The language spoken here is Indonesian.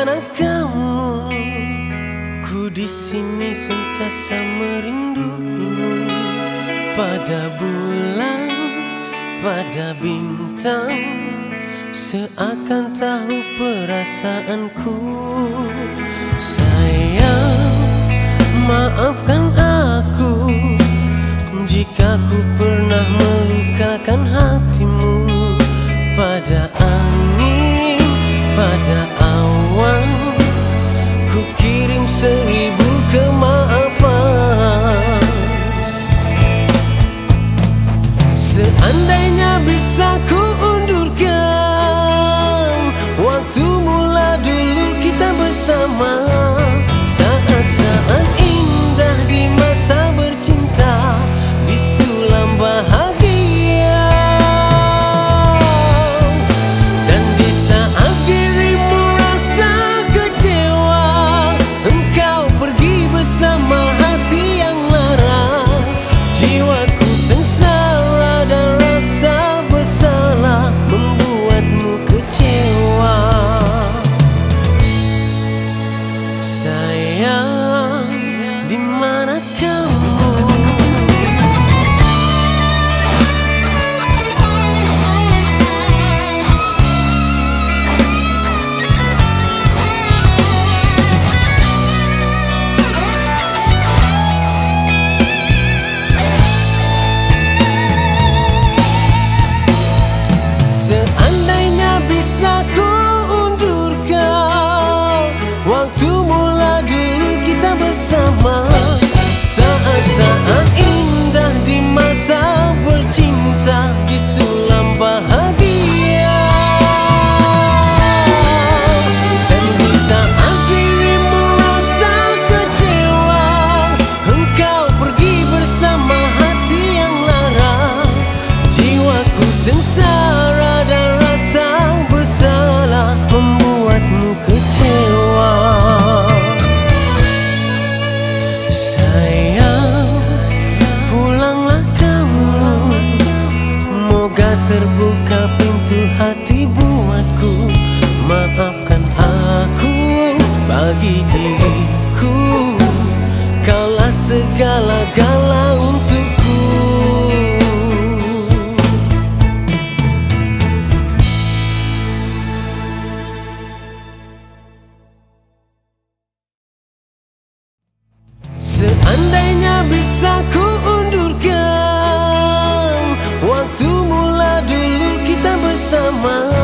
mana kamu? Ku di sini sentiasa merindumu pada bulan, pada bintang, seakan tahu perasaanku. Sayang, maafkan aku jika ku pernah melukakan Seandainya bisa ku segala-gala untukku. Seandainya bisa ku undurkan Waktu mula dulu kita bersama.